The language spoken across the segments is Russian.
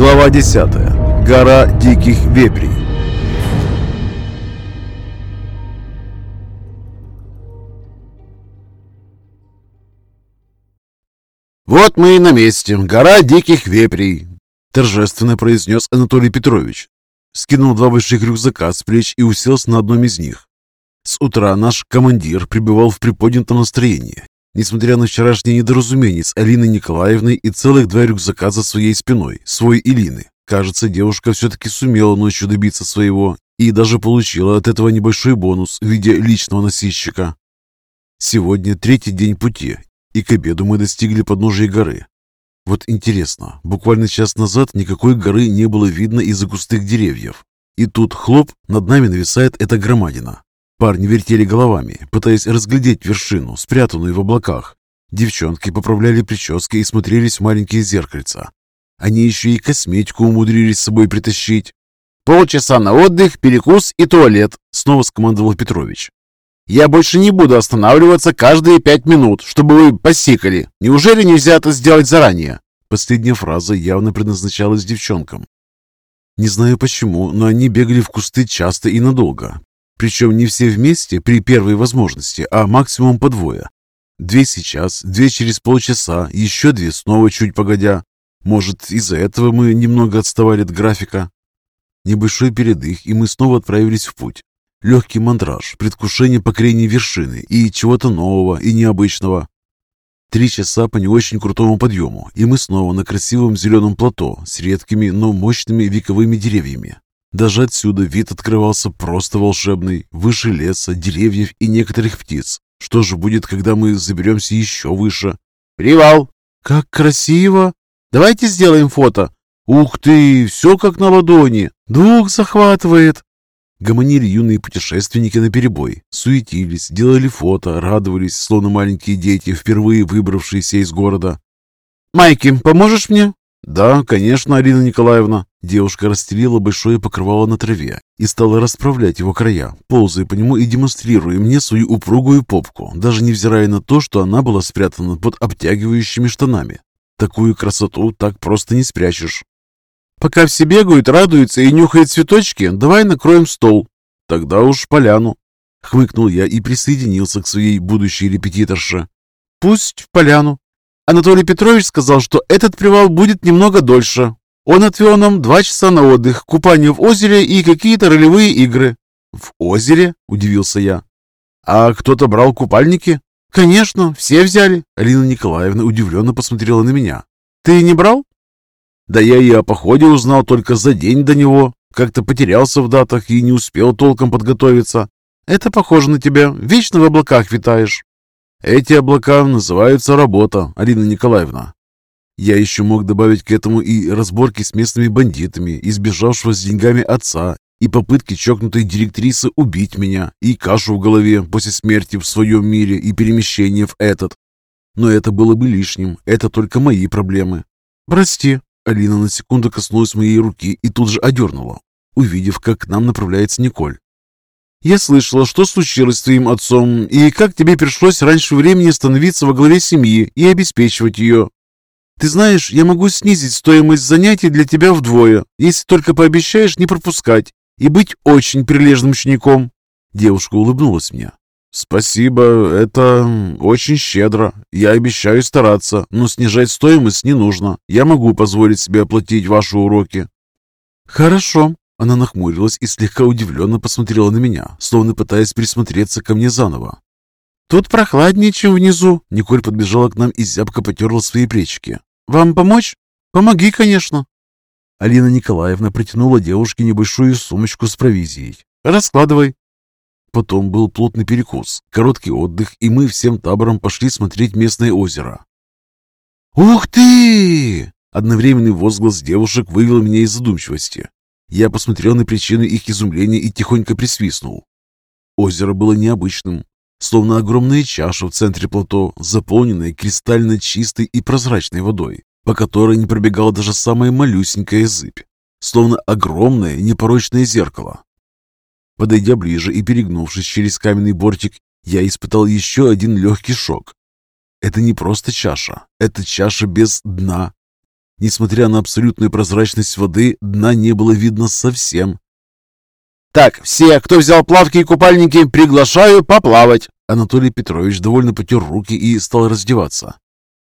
Глава 10. Гора диких вепрей. «Вот мы и на месте. Гора диких вепрей», — торжественно произнес Анатолий Петрович. Скинул два больших рюкзака с плеч и уселся на одном из них. С утра наш командир пребывал в приподнятом настроении. Несмотря на вчерашнее недоразумение с Алиной Николаевной и целых два рюкзака за своей спиной, свой и Лины, кажется, девушка все-таки сумела ночью добиться своего и даже получила от этого небольшой бонус в виде личного носильщика. Сегодня третий день пути, и к обеду мы достигли подножия горы. Вот интересно, буквально час назад никакой горы не было видно из-за густых деревьев. И тут хлоп, над нами нависает эта громадина. Парни вертели головами, пытаясь разглядеть вершину, спрятанную в облаках. Девчонки поправляли прически и смотрелись в маленькие зеркальца. Они еще и косметику умудрились с собой притащить. «Полчаса на отдых, перекус и туалет», — снова скомандовал Петрович. «Я больше не буду останавливаться каждые пять минут, чтобы вы посикали. Неужели нельзя это сделать заранее?» Последняя фраза явно предназначалась девчонкам. Не знаю почему, но они бегали в кусты часто и надолго, причем не все вместе при первой возможности, а максимум по двое. Две сейчас, две через полчаса, еще две снова чуть погодя. Может, из-за этого мы немного отставали от графика. Небольшой передых, и мы снова отправились в путь. Легкий мандраж, предвкушение покорения вершины и чего-то нового и необычного. Три часа по не очень крутому подъему, и мы снова на красивом зеленом плато с редкими, но мощными вековыми деревьями. Даже отсюда вид открывался просто волшебный, выше леса, деревьев и некоторых птиц. Что же будет, когда мы заберемся еще выше? «Привал!» «Как красиво! Давайте сделаем фото!» «Ух ты! Все как на ладони! Двух захватывает!» Гомонили юные путешественники на перебой, суетились, делали фото, радовались, словно маленькие дети, впервые выбравшиеся из города. «Майки, поможешь мне?» «Да, конечно, Арина Николаевна». Девушка расстелила большое покрывало на траве и стала расправлять его края, ползая по нему и демонстрируя мне свою упругую попку, даже невзирая на то, что она была спрятана под обтягивающими штанами. Такую красоту так просто не спрячешь. «Пока все бегают, радуются и нюхают цветочки, давай накроем стол». «Тогда уж поляну». Хмыкнул я и присоединился к своей будущей репетиторше. «Пусть в поляну», Анатолий Петрович сказал, что этот привал будет немного дольше. Он отвел нам два часа на отдых, купание в озере и какие-то ролевые игры». «В озере?» – удивился я. «А кто-то брал купальники?» «Конечно, все взяли». Алина Николаевна удивленно посмотрела на меня. «Ты не брал?» «Да я и о походе узнал только за день до него. Как-то потерялся в датах и не успел толком подготовиться. Это похоже на тебя. Вечно в облаках витаешь». Эти облака называются работа, Алина Николаевна. Я еще мог добавить к этому и разборки с местными бандитами, избежавшего с деньгами отца, и попытки чокнутой директрисы убить меня, и кашу в голове после смерти в своем мире и перемещения в этот. Но это было бы лишним, это только мои проблемы. «Прости», — Алина на секунду коснулась моей руки и тут же одернула, увидев, как к нам направляется Николь. Я слышала, что случилось с твоим отцом, и как тебе пришлось раньше времени становиться во главе семьи и обеспечивать ее. Ты знаешь, я могу снизить стоимость занятий для тебя вдвое, если только пообещаешь не пропускать и быть очень прилежным учеником». Девушка улыбнулась мне. «Спасибо, это очень щедро. Я обещаю стараться, но снижать стоимость не нужно. Я могу позволить себе оплатить ваши уроки». «Хорошо», она нахмурилась и слегка удивленно посмотрела на меня, словно пытаясь присмотреться ко мне заново. «Тут прохладнее, чем внизу!» Николь подбежала к нам и зябко потерла свои плечики. «Вам помочь?» «Помоги, конечно!» Алина Николаевна протянула девушке небольшую сумочку с провизией. «Раскладывай!» Потом был плотный перекус, короткий отдых, и мы всем табором пошли смотреть местное озеро. «Ух ты!» Одновременный возглас девушек вывел меня из задумчивости. Я посмотрел на причину их изумления и тихонько присвистнул. Озеро было необычным, словно огромная чаша в центре плато, заполненная кристально чистой и прозрачной водой, по которой не пробегала даже самая малюсенькая зыбь, словно огромное непорочное зеркало. Подойдя ближе и перегнувшись через каменный бортик, я испытал еще один легкий шок. Это не просто чаша, это чаша без дна. Несмотря на абсолютную прозрачность воды, дна не было видно совсем. «Так, все, кто взял плавки и купальники, приглашаю поплавать!» Анатолий Петрович довольно потер руки и стал раздеваться.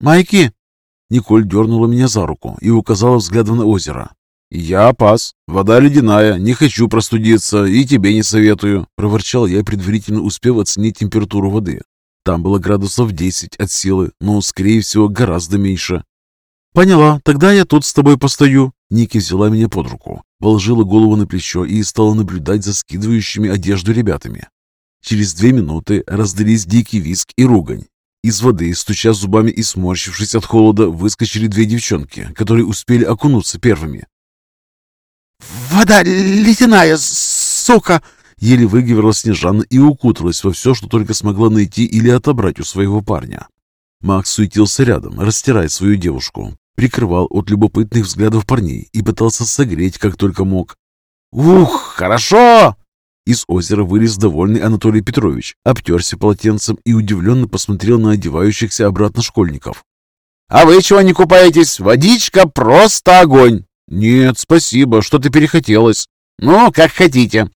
«Майки!» Николь дернула меня за руку и указала взглядом на озеро. «Я пас. Вода ледяная, не хочу простудиться и тебе не советую», — проворчал я, предварительно успев оценить температуру воды. Там было градусов 10 от силы, но, скорее всего, гораздо меньше. «Поняла, тогда я тут с тобой постою». Ники взяла меня под руку, положила голову на плечо и стала наблюдать за скидывающими одежду ребятами. Через две минуты раздались дикий визг и ругань. Из воды, стуча зубами и сморщившись от холода, выскочили две девчонки, которые успели окунуться первыми. «Вода ледяная, сука!» Еле выговорила Снежана и укуталась во все, что только смогла найти или отобрать у своего парня. Макс суетился рядом, растирая свою девушку, прикрывал от любопытных взглядов парней и пытался согреть, как только мог. «Ух, хорошо!» Из озера вылез довольный Анатолий Петрович, обтерся полотенцем и удивленно посмотрел на одевающихся обратно школьников. «А вы чего не купаетесь? Водичка просто огонь!» «Нет, спасибо, что-то перехотелось». «Ну, как хотите».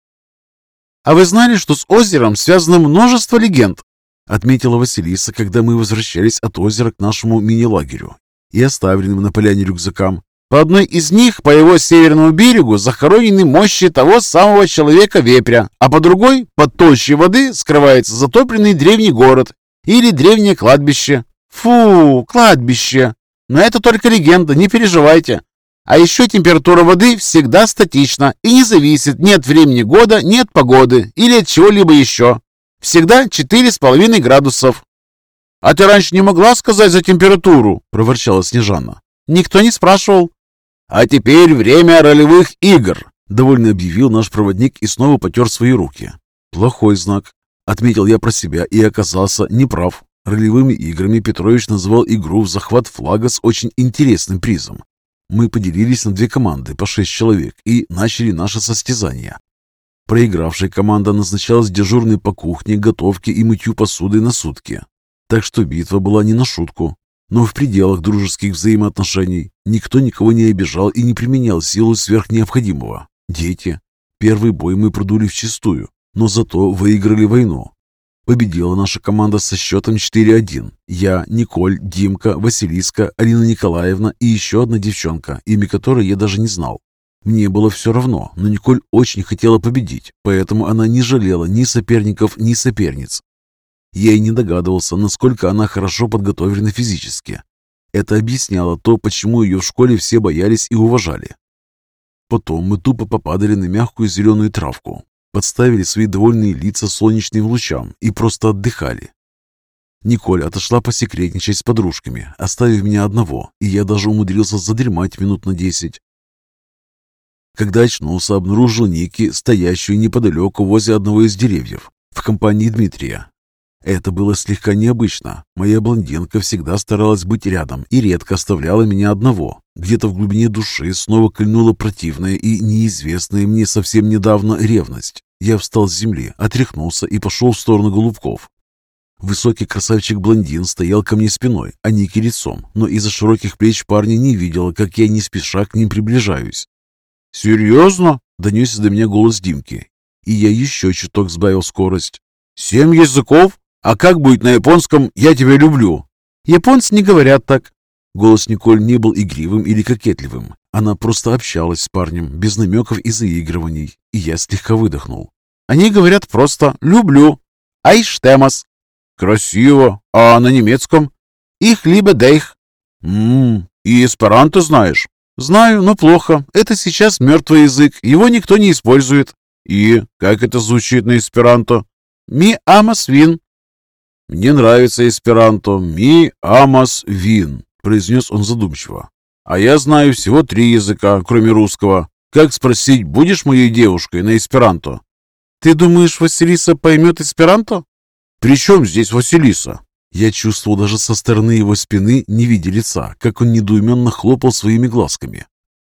«А вы знали, что с озером связано множество легенд?» Отметила Василиса, когда мы возвращались от озера к нашему мини-лагерю и оставленным на поляне рюкзакам. По одной из них по его северному берегу захоронены мощи того самого человека-вепря, а по другой, под толщей воды, скрывается затопленный древний город или древнее кладбище. Фу, кладбище! Но это только легенда, не переживайте. А еще температура воды всегда статична и не зависит ни от времени года, ни от погоды или от чего-либо еще. Всегда 4,5 градусов. «А ты раньше не могла сказать за температуру?» – проворчала Снежана. «Никто не спрашивал». «А теперь время ролевых игр», – довольно объявил наш проводник и снова потер свои руки. «Плохой знак», – отметил я про себя и оказался неправ. Ролевыми играми Петрович называл игру в захват флага с очень интересным призом. Мы поделились на две команды по шесть человек и начали наше состязание. Проигравшая команда назначалась дежурной по кухне, готовке и мытью посуды на сутки. Так что битва была не на шутку, но в пределах дружеских взаимоотношений. Никто никого не обижал и не применял силу сверх необходимого. Дети. Первый бой мы продули вчистую, но зато выиграли войну. Победила наша команда со счетом 4-1. Я, Николь, Димка, Василиска, Алина Николаевна и еще одна девчонка, имя которой я даже не знал. Мне было все равно, но Николь очень хотела победить, поэтому она не жалела ни соперников, ни соперниц. Я и не догадывался, насколько она хорошо подготовлена физически. Это объясняло то, почему ее в школе все боялись и уважали. Потом мы тупо попадали на мягкую зеленую травку, подставили свои довольные лица солнечным лучам и просто отдыхали. Николь отошла посекретничать с подружками, оставив меня одного, и я даже умудрился задремать минут на десять. Когда очнулся, обнаружил Ники, стоящую неподалеку возле одного из деревьев, в компании Дмитрия. Это было слегка необычно. Моя блондинка всегда старалась быть рядом и редко оставляла меня одного. Где-то в глубине души снова кольнула противная и неизвестная мне совсем недавно ревность. Я встал с земли, отряхнулся и пошел в сторону голубков. Высокий красавчик-блондин стоял ко мне спиной, а Ники лицом, но из-за широких плеч парня не видела, как я не спеша к ним приближаюсь. «Серьезно?» — донесся до меня голос Димки, и я еще чуток сбавил скорость. «Семь языков? А как будет на японском «я тебя люблю»?» «Японцы не говорят так». Голос Николь не был игривым или кокетливым. Она просто общалась с парнем, без намеков и заигрываний, и я слегка выдохнул. Они говорят просто «люблю». Айштемас. Красиво. А на немецком? Их либо дейх. Ммм, и эсперанто знаешь? Знаю, но плохо. Это сейчас мертвый язык, его никто не использует. И как это звучит на эсперанто? Ми амас вин. Мне нравится эсперанто. Ми амас вин, произнес он задумчиво. А я знаю всего три языка, кроме русского. Как спросить, будешь моей девушкой на эсперанто? Ты думаешь, Василиса поймет эсперанто? При чем здесь Василиса? Я чувствовал даже со стороны его спины, не видя лица, как он недоуменно хлопал своими глазками.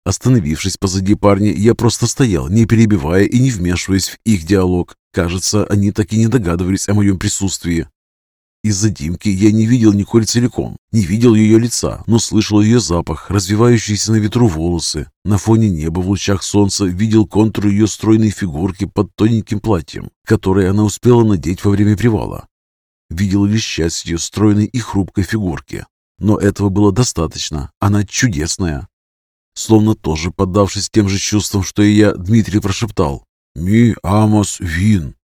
Остановившись позади парня, я просто стоял, не перебивая и не вмешиваясь в их диалог. Кажется, они так и не догадывались о моем присутствии. Из-за Димки я не видел Николь целиком, не видел ее лица, но слышал ее запах, развивающиеся на ветру волосы. На фоне неба в лучах солнца видел контур ее стройной фигурки под тоненьким платьем, которое она успела надеть во время привала. Видел лишь часть ее стройной и хрупкой фигурки. Но этого было достаточно. Она чудесная. Словно тоже поддавшись тем же чувствам, что и я, Дмитрий прошептал «Ми амос вин».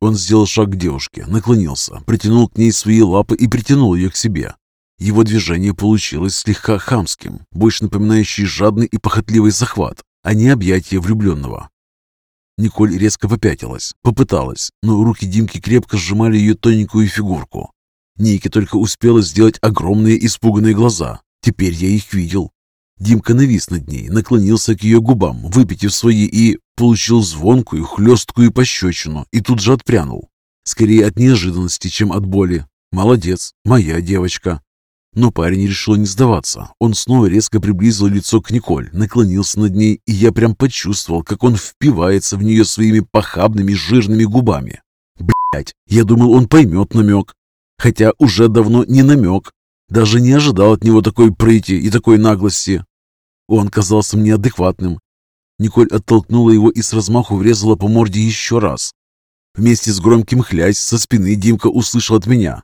Он сделал шаг к девушке, наклонился, притянул к ней свои лапы и притянул ее к себе. Его движение получилось слегка хамским, больше напоминающий жадный и похотливый захват, а не объятие влюбленного. Николь резко попятилась, попыталась, но руки Димки крепко сжимали ее тоненькую фигурку. Ники только успела сделать огромные испуганные глаза. Теперь я их видел. Димка навис над ней, наклонился к ее губам, выпитив свои и получил звонкую, хлесткую пощечину и тут же отпрянул. Скорее от неожиданности, чем от боли. Молодец, моя девочка. Но парень решил не сдаваться. Он снова резко приблизил лицо к Николь, наклонился над ней, и я прям почувствовал, как он впивается в нее своими похабными жирными губами. Блять, я думал, он поймет намек. Хотя уже давно не намек. Даже не ожидал от него такой прыти и такой наглости. Он казался мне адекватным. Николь оттолкнула его и с размаху врезала по морде еще раз. Вместе с громким хлясь со спины Димка услышал от меня.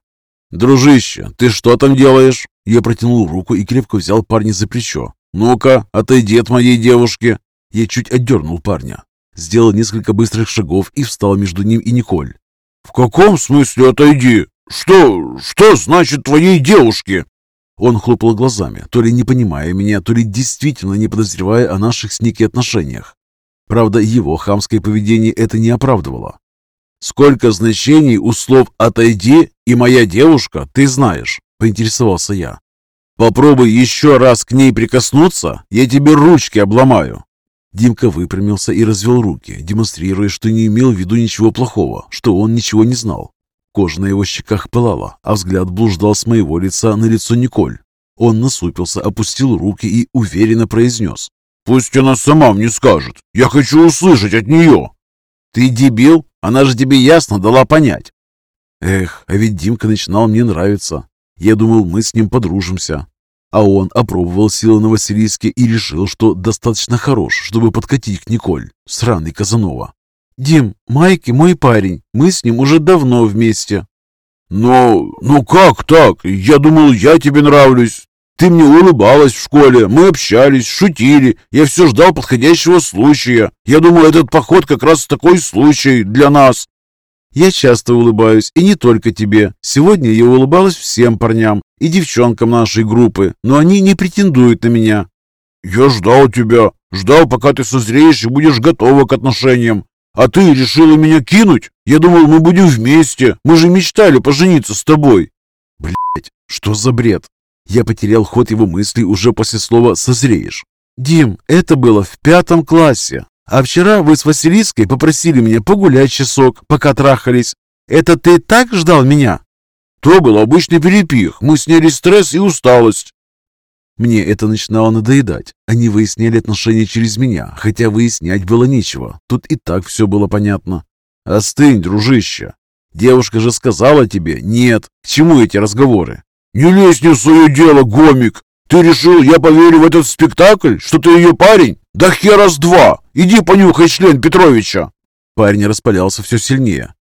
«Дружище, ты что там делаешь?» Я протянул руку и крепко взял парня за плечо. «Ну-ка, отойди от моей девушки!» Я чуть отдернул парня. Сделал несколько быстрых шагов и встал между ним и Николь. «В каком смысле отойди? Что, что значит твоей девушке?» Он хлопал глазами, то ли не понимая меня, то ли действительно не подозревая о наших с Ники отношениях. Правда, его хамское поведение это не оправдывало. «Сколько значений у слов «отойди» и «моя девушка» ты знаешь?» – поинтересовался я. «Попробуй еще раз к ней прикоснуться, я тебе ручки обломаю». Димка выпрямился и развел руки, демонстрируя, что не имел в виду ничего плохого, что он ничего не знал. Кожа на его щеках пылала, а взгляд блуждал с моего лица на лицо Николь. Он насупился, опустил руки и уверенно произнес. «Пусть она сама мне скажет. Я хочу услышать от нее». «Ты дебил? Она же тебе ясно дала понять». Эх, а ведь Димка начинал мне нравиться. Я думал, мы с ним подружимся. А он опробовал силы на Василиске и решил, что достаточно хорош, чтобы подкатить к Николь. Сраный Казанова. «Дим, Майки мой парень. Мы с ним уже давно вместе». «Но... ну как так? Я думал, я тебе нравлюсь. Ты мне улыбалась в школе, мы общались, шутили. Я все ждал подходящего случая. Я думал, этот поход как раз такой случай для нас». «Я часто улыбаюсь, и не только тебе. Сегодня я улыбалась всем парням и девчонкам нашей группы, но они не претендуют на меня». «Я ждал тебя. Ждал, пока ты созреешь и будешь готова к отношениям. А ты решила меня кинуть? Я думал, мы будем вместе. Мы же мечтали пожениться с тобой. Блять, что за бред? Я потерял ход его мыслей уже после слова «созреешь». «Дим, это было в пятом классе. А вчера вы с Василиской попросили меня погулять часок, пока трахались. Это ты так ждал меня?» «То был обычный перепих. Мы сняли стресс и усталость. Мне это начинало надоедать. Они выясняли отношения через меня, хотя выяснять было нечего. Тут и так все было понятно. «Остынь, дружище! Девушка же сказала тебе «нет». К чему эти разговоры?» «Не лезь не в свое дело, гомик! Ты решил, я поверю в этот спектакль, что ты ее парень? Да хера с два! Иди понюхай член Петровича!» Парень распалялся все сильнее.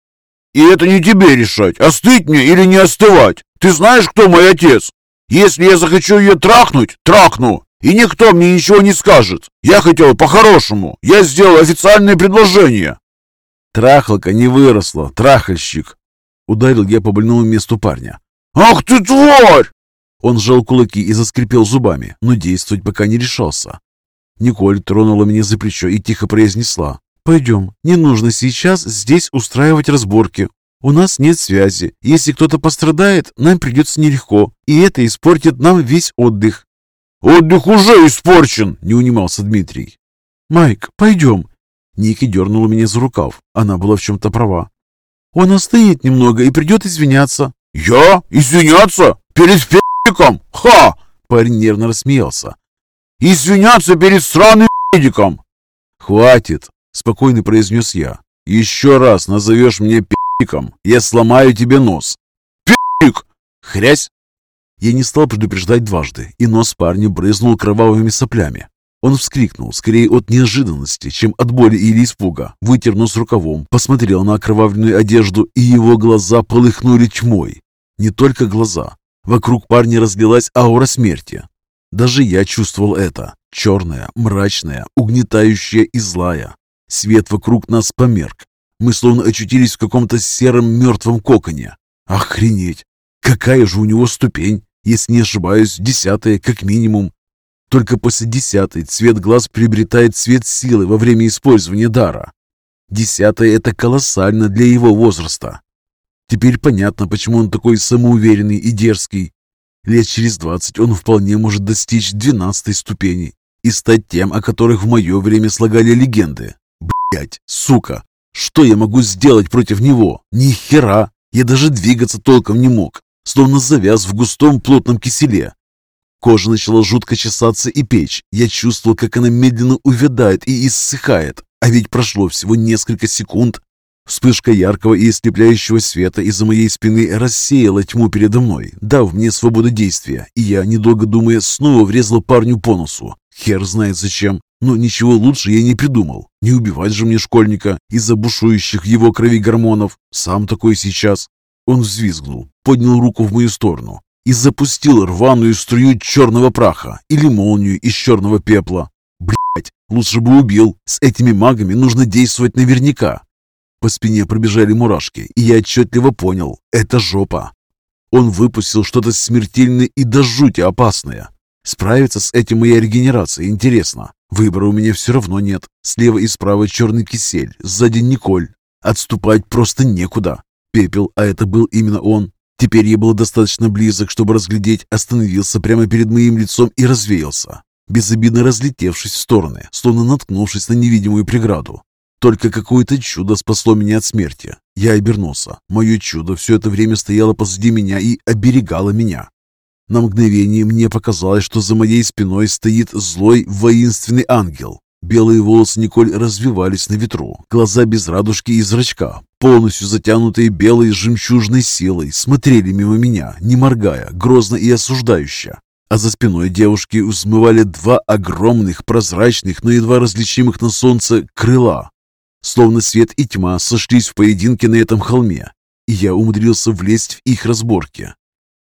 «И это не тебе решать, остыть мне или не остывать. Ты знаешь, кто мой отец? Если я захочу ее трахнуть, трахну, и никто мне ничего не скажет. Я хотел по-хорошему. Я сделал официальное предложение. Трахалка не выросла, трахальщик. Ударил я по больному месту парня. Ах ты тварь! Он сжал кулаки и заскрипел зубами, но действовать пока не решался. Николь тронула меня за плечо и тихо произнесла. «Пойдем, не нужно сейчас здесь устраивать разборки. У нас нет связи. Если кто-то пострадает, нам придется нелегко, и это испортит нам весь отдых». «Отдых уже испорчен!» – не унимался Дмитрий. «Майк, пойдем!» Ники дернула меня за рукав. Она была в чем-то права. «Он остынет немного и придет извиняться». «Я? Извиняться? Перед педиком? Ха!» Парень нервно рассмеялся. «Извиняться перед сраным педиком!» «Хватит!» – спокойно произнес я. «Еще раз назовешь мне педиком, я сломаю тебе нос. «Ик!» «Хрясь!» Я не стал предупреждать дважды, и нос парня брызнул кровавыми соплями. Он вскрикнул, скорее от неожиданности, чем от боли или испуга. Вытер нос рукавом, посмотрел на окровавленную одежду, и его глаза полыхнули тьмой. Не только глаза. Вокруг парня разлилась аура смерти. Даже я чувствовал это. Черная, мрачная, угнетающая и злая. Свет вокруг нас померк. Мы словно очутились в каком-то сером мертвом коконе. Охренеть! Какая же у него ступень? Если не ошибаюсь, десятая как минимум. Только после десятой цвет глаз приобретает цвет силы во время использования дара. Десятая – это колоссально для его возраста. Теперь понятно, почему он такой самоуверенный и дерзкий. Лет через двадцать он вполне может достичь двенадцатой ступени и стать тем, о которых в мое время слагали легенды. Блять, сука, что я могу сделать против него? Ни хера! Я даже двигаться толком не мог, словно завяз в густом плотном киселе. Кожа начала жутко чесаться и печь. Я чувствовал, как она медленно увядает и иссыхает. А ведь прошло всего несколько секунд. Вспышка яркого и ослепляющего света из-за моей спины рассеяла тьму передо мной, дав мне свободу действия, и я, недолго думая, снова врезал парню по носу. Хер знает зачем, но ничего лучше я не придумал. Не убивать же мне школьника из-за бушующих его крови гормонов. Сам такой сейчас. Он взвизгнул, поднял руку в мою сторону и запустил рваную струю черного праха или молнию из черного пепла. Блять, лучше бы убил. С этими магами нужно действовать наверняка. По спине пробежали мурашки, и я отчетливо понял – это жопа. Он выпустил что-то смертельное и до жути опасное. Справиться с этим моя регенерация интересно. Выбора у меня все равно нет. Слева и справа черный кисель, сзади Николь. Отступать просто некуда. Пепел, а это был именно он. Теперь я был достаточно близок, чтобы разглядеть, остановился прямо перед моим лицом и развеялся, безобидно разлетевшись в стороны, словно наткнувшись на невидимую преграду. Только какое-то чудо спасло меня от смерти. Я обернулся. Мое чудо все это время стояло позади меня и оберегало меня. На мгновение мне показалось, что за моей спиной стоит злой воинственный ангел. Белые волосы Николь развивались на ветру, глаза без радужки и зрачка, полностью затянутые белой жемчужной силой, смотрели мимо меня, не моргая, грозно и осуждающе. А за спиной девушки взмывали два огромных, прозрачных, но едва различимых на солнце крыла, Словно свет и тьма сошлись в поединке на этом холме, и я умудрился влезть в их разборки.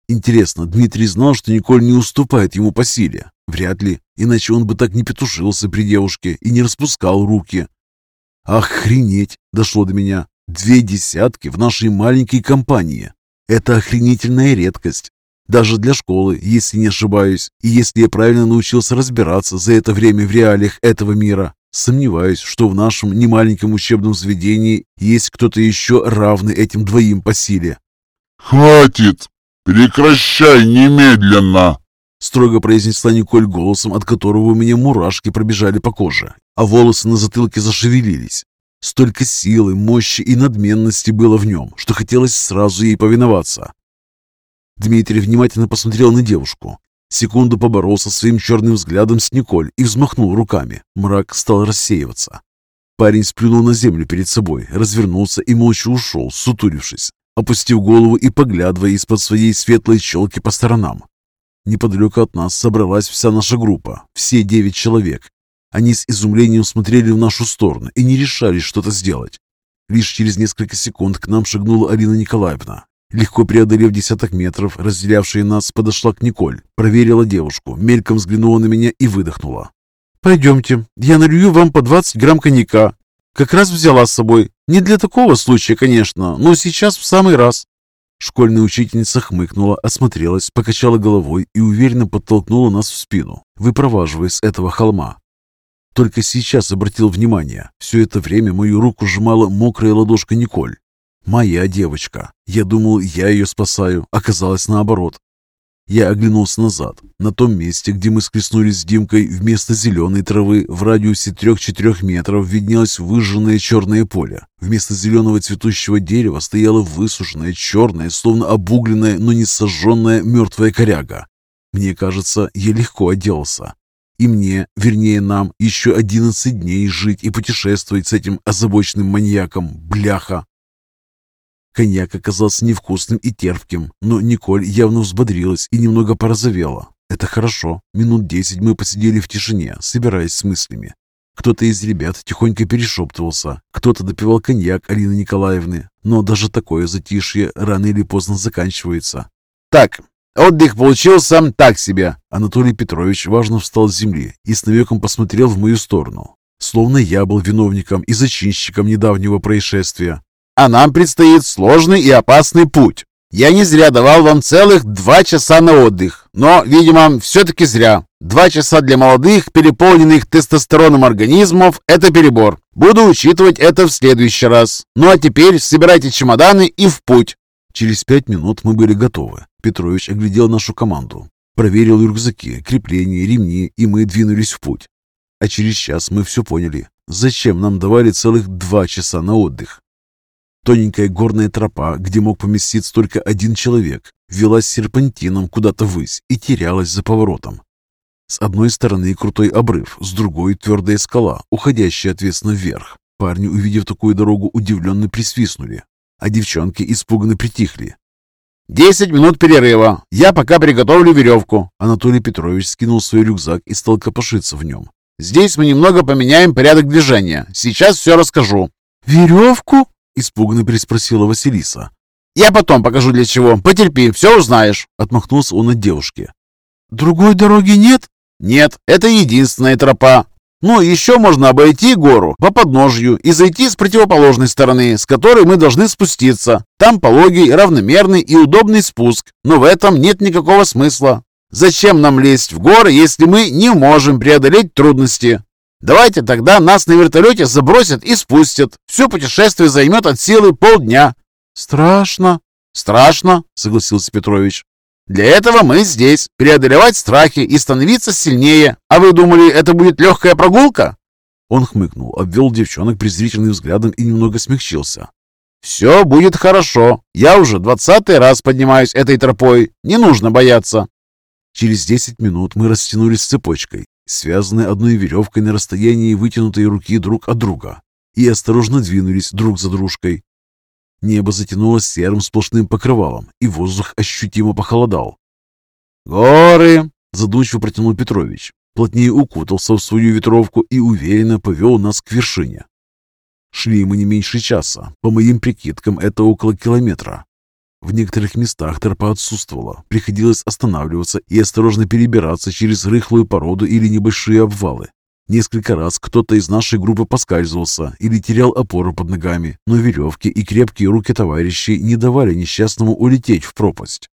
Интересно, Дмитрий знал, что Николь не уступает ему по силе? Вряд ли, иначе он бы так не петушился при девушке и не распускал руки. Охренеть, дошло до меня. Две десятки в нашей маленькой компании. Это охренительная редкость. Даже для школы, если не ошибаюсь, и если я правильно научился разбираться за это время в реалиях этого мира. Сомневаюсь, что в нашем немаленьком учебном заведении есть кто-то еще равный этим двоим по силе. «Хватит! Прекращай немедленно!» Строго произнесла Николь голосом, от которого у меня мурашки пробежали по коже, а волосы на затылке зашевелились. Столько силы, мощи и надменности было в нем, что хотелось сразу ей повиноваться. Дмитрий внимательно посмотрел на девушку. Секунду поборолся своим черным взглядом с Николь и взмахнул руками. Мрак стал рассеиваться. Парень сплюнул на землю перед собой, развернулся и молча ушел, сутурившись, опустив голову и поглядывая из-под своей светлой челки по сторонам. Неподалеку от нас собралась вся наша группа, все девять человек. Они с изумлением смотрели в нашу сторону и не решались что-то сделать. Лишь через несколько секунд к нам шагнула Алина Николаевна, Легко преодолев десяток метров, разделявшие нас, подошла к Николь, проверила девушку, мельком взглянула на меня и выдохнула. «Пойдемте, я налью вам по 20 грамм коньяка. Как раз взяла с собой. Не для такого случая, конечно, но сейчас в самый раз». Школьная учительница хмыкнула, осмотрелась, покачала головой и уверенно подтолкнула нас в спину, выпроваживая с этого холма. Только сейчас обратил внимание. Все это время мою руку сжимала мокрая ладошка Николь. Моя девочка. Я думал, я ее спасаю. Оказалось наоборот. Я оглянулся назад. На том месте, где мы склеснулись с Димкой, вместо зеленой травы в радиусе трех-четырех метров виднелось выжженное черное поле. Вместо зеленого цветущего дерева стояла высушенная, черная, словно обугленная, но не сожженная мертвая коряга. Мне кажется, я легко отделался. И мне, вернее нам, еще одиннадцать дней жить и путешествовать с этим озабоченным маньяком, бляха. Коньяк оказался невкусным и терпким, но Николь явно взбодрилась и немного порозовела. Это хорошо. Минут десять мы посидели в тишине, собираясь с мыслями. Кто-то из ребят тихонько перешептывался, кто-то допивал коньяк Алины Николаевны, но даже такое затишье рано или поздно заканчивается. «Так, отдых получился так себе!» Анатолий Петрович важно встал с земли и с навеком посмотрел в мою сторону, словно я был виновником и зачинщиком недавнего происшествия а нам предстоит сложный и опасный путь. Я не зря давал вам целых два часа на отдых, но, видимо, все-таки зря. Два часа для молодых, переполненных тестостероном организмов – это перебор. Буду учитывать это в следующий раз. Ну а теперь собирайте чемоданы и в путь. Через пять минут мы были готовы. Петрович оглядел нашу команду, проверил рюкзаки, крепления, ремни, и мы двинулись в путь. А через час мы все поняли. Зачем нам давали целых два часа на отдых? Тоненькая горная тропа, где мог поместиться только один человек, велась серпантином куда-то ввысь и терялась за поворотом. С одной стороны крутой обрыв, с другой твердая скала, уходящая ответственно вверх. Парни, увидев такую дорогу, удивленно присвистнули, а девчонки испуганно притихли. «Десять минут перерыва. Я пока приготовлю веревку». Анатолий Петрович скинул свой рюкзак и стал копошиться в нем. «Здесь мы немного поменяем порядок движения. Сейчас все расскажу». «Веревку?» Испуганно переспросила Василиса. «Я потом покажу для чего. Потерпи, все узнаешь», — отмахнулся он от девушки. «Другой дороги нет?» «Нет, это единственная тропа. Ну, еще можно обойти гору по подножью и зайти с противоположной стороны, с которой мы должны спуститься. Там пологий, равномерный и удобный спуск, но в этом нет никакого смысла. Зачем нам лезть в горы, если мы не можем преодолеть трудности? Давайте тогда нас на вертолете забросят и спустят. Все путешествие займет от силы полдня». «Страшно». «Страшно», — согласился Петрович. «Для этого мы здесь, преодолевать страхи и становиться сильнее. А вы думали, это будет легкая прогулка?» Он хмыкнул, обвел девчонок презрительным взглядом и немного смягчился. «Все будет хорошо. Я уже двадцатый раз поднимаюсь этой тропой. Не нужно бояться». Через десять минут мы растянулись цепочкой связанные одной веревкой на расстоянии вытянутой руки друг от друга, и осторожно двинулись друг за дружкой. Небо затянулось серым сплошным покрывалом, и воздух ощутимо похолодал. «Горы!» — задумчиво протянул Петрович. Плотнее укутался в свою ветровку и уверенно повел нас к вершине. Шли мы не меньше часа. По моим прикидкам, это около километра. В некоторых местах тропа отсутствовала, приходилось останавливаться и осторожно перебираться через рыхлую породу или небольшие обвалы. Несколько раз кто-то из нашей группы поскальзывался или терял опору под ногами, но веревки и крепкие руки товарищей не давали несчастному улететь в пропасть.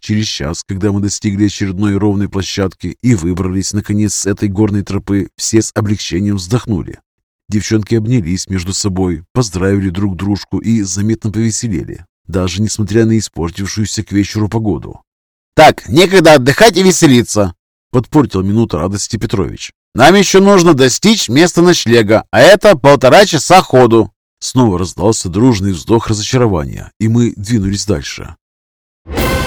Через час, когда мы достигли очередной ровной площадки и выбрались, наконец, с этой горной тропы, все с облегчением вздохнули. Девчонки обнялись между собой, поздравили друг дружку и заметно повеселели, даже несмотря на испортившуюся к вечеру погоду. «Так, некогда отдыхать и веселиться!» — подпортил минуту радости Петрович. «Нам еще нужно достичь места ночлега, а это полтора часа ходу!» Снова раздался дружный вздох разочарования, и мы двинулись дальше. Thank